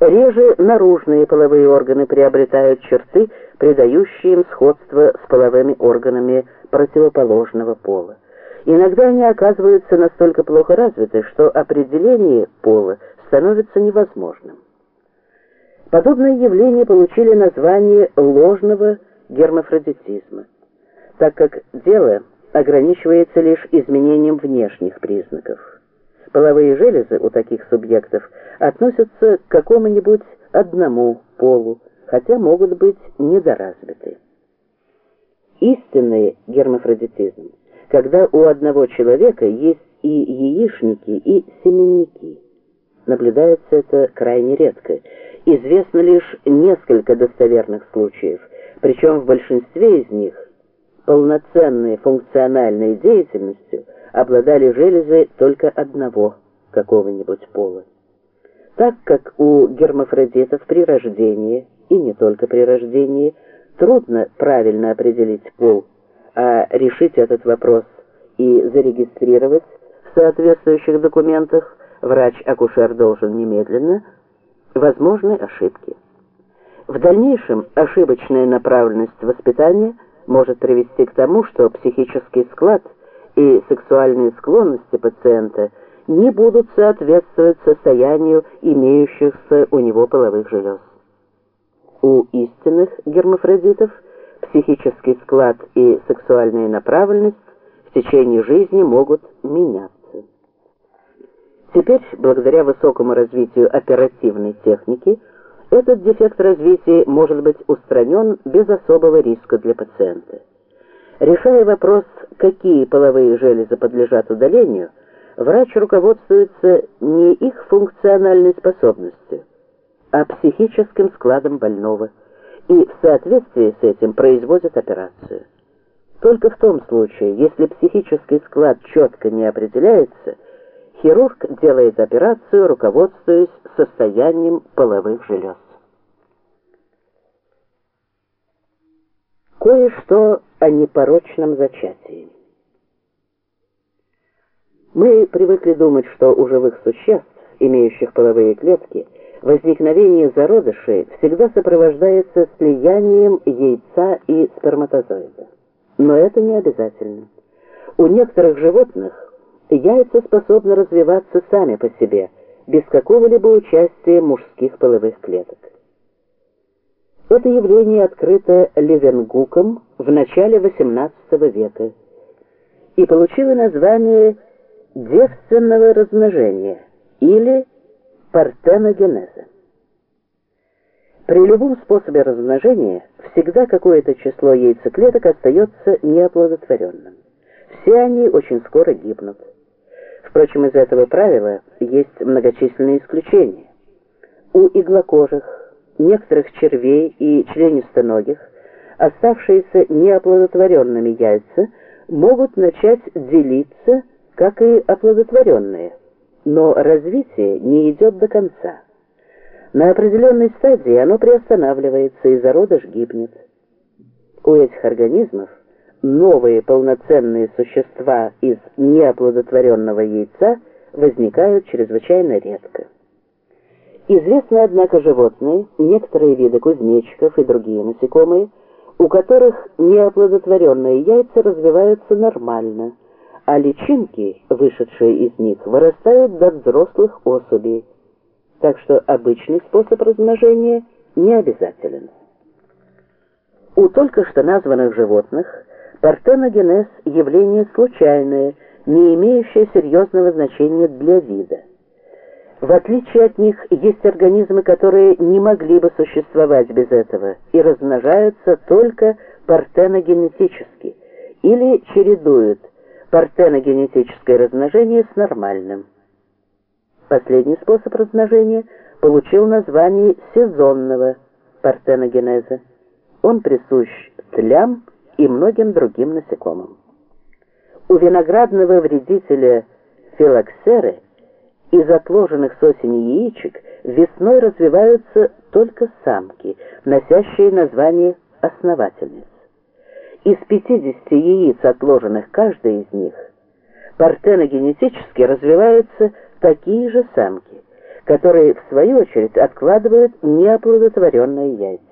Реже наружные половые органы приобретают черты, придающие им сходство с половыми органами противоположного пола. Иногда они оказываются настолько плохо развиты, что определение пола становится невозможным. Подобные явления получили название ложного гермафродитизма, так как дело ограничивается лишь изменением внешних признаков. Половые железы у таких субъектов относятся к какому-нибудь одному полу, хотя могут быть недоразвиты. Истинный гермафродитизм, когда у одного человека есть и яичники, и семенники. Наблюдается это крайне редко. Известно лишь несколько достоверных случаев, причем в большинстве из них полноценной функциональной деятельностью обладали железы только одного какого-нибудь пола. Так как у гермафродитов при рождении, и не только при рождении, трудно правильно определить пол, а решить этот вопрос и зарегистрировать в соответствующих документах врач-акушер должен немедленно, возможны ошибки. В дальнейшем ошибочная направленность воспитания может привести к тому, что психический склад и сексуальные склонности пациента не будут соответствовать состоянию имеющихся у него половых желез. У истинных гермафродитов психический склад и сексуальная направленность в течение жизни могут меняться. Теперь, благодаря высокому развитию оперативной техники, этот дефект развития может быть устранен без особого риска для пациента. Решая вопрос, какие половые железы подлежат удалению, врач руководствуется не их функциональной способностью, а психическим складом больного и в соответствии с этим производит операцию. Только в том случае, если психический склад четко не определяется, хирург делает операцию, руководствуясь состоянием половых желез. Кое-что о непорочном зачатии. Мы привыкли думать, что у живых существ, имеющих половые клетки, возникновение зародышей всегда сопровождается слиянием яйца и сперматозоида. Но это не обязательно. У некоторых животных яйца способны развиваться сами по себе, без какого-либо участия мужских половых клеток. Это явление открыто Левенгуком в начале XVIII века и получило название девственного размножения или партеногенеза. При любом способе размножения всегда какое-то число яйцеклеток остается неоплодотворенным. Все они очень скоро гибнут. Впрочем, из этого правила есть многочисленные исключения. У иглокожих, некоторых червей и членистоногих оставшиеся неоплодотворенными яйца могут начать делиться, как и оплодотворенные, но развитие не идет до конца. На определенной стадии оно приостанавливается и зародыш гибнет. У этих организмов новые полноценные существа из неоплодотворенного яйца возникают чрезвычайно редко. Известны, однако, животные, некоторые виды кузнечиков и другие насекомые, у которых неоплодотворенные яйца развиваются нормально, а личинки, вышедшие из них, вырастают до взрослых особей, так что обычный способ размножения не обязателен. У только что названных животных Партеногенез – явление случайное, не имеющее серьезного значения для вида. В отличие от них, есть организмы, которые не могли бы существовать без этого и размножаются только партеногенетически или чередуют партеногенетическое размножение с нормальным. Последний способ размножения получил название сезонного партеногенеза. Он присущ тлям и многим другим насекомым. У виноградного вредителя филоксеры из отложенных с осени яичек весной развиваются только самки, носящие название основательниц. Из 50 яиц, отложенных каждой из них, партеногенетически развиваются такие же самки, которые, в свою очередь, откладывают неоплодотворенные яйца.